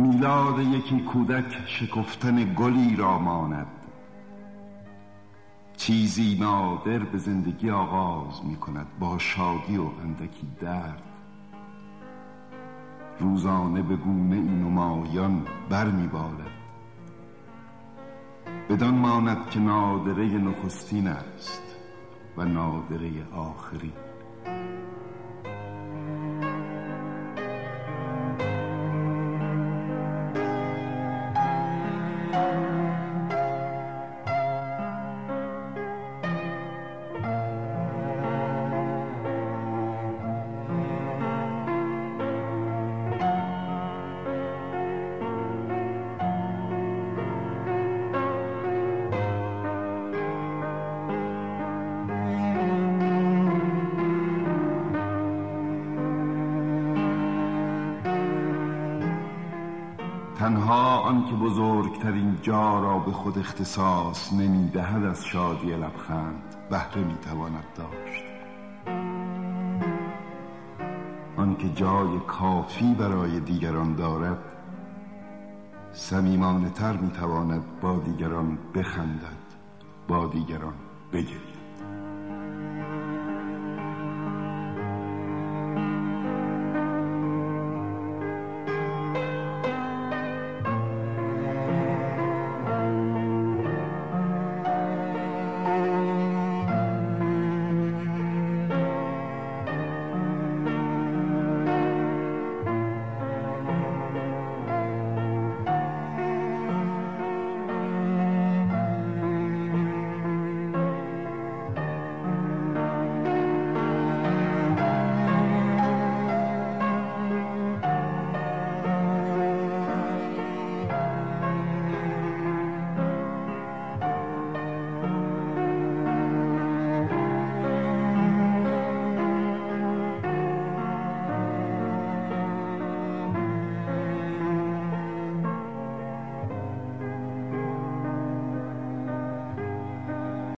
میلاد یکی کودک شکفتن گلی را ماند. چیزی نادر به زندگی آغاز می کند با شادی و اندکی درد. روزانه به گونه این نمایان بر می بالد بدان ماند که نادره نخستین است و نادره آخرین آن که بزرگترین جا را به خود اختصاص نمی دهد از شادی لبخند بهره می تواند داشت. آن که جای کافی برای دیگران دارد سمیمانه تر می تواند با دیگران بخندد با دیگران بگرید